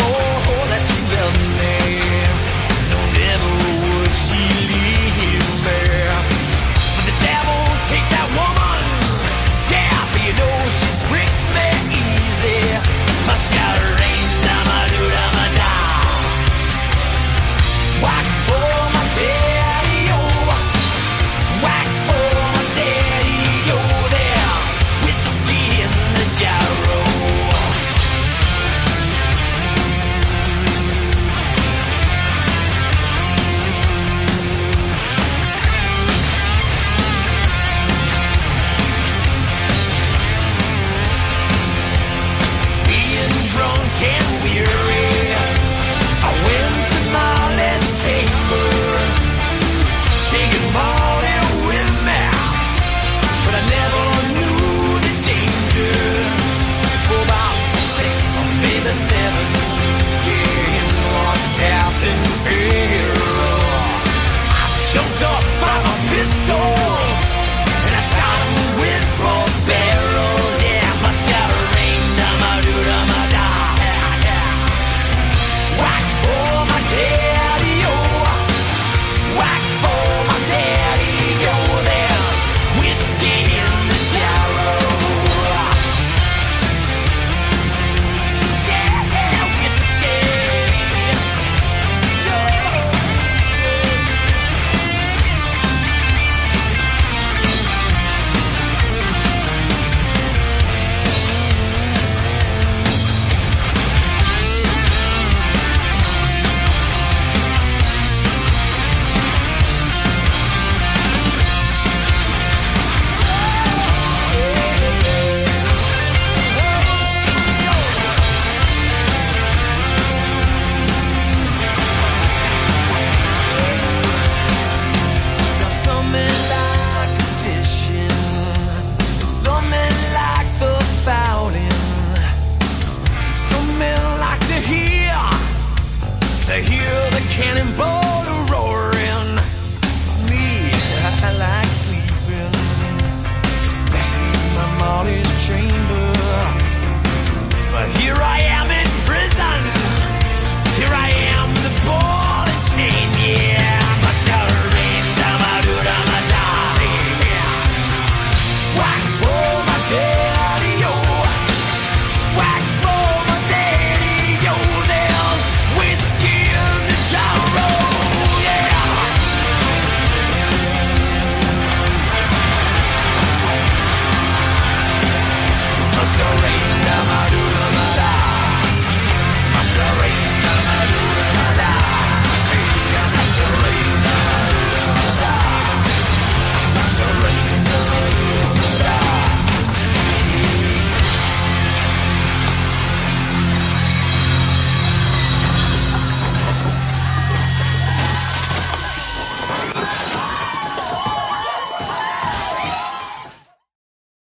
more. cannonball.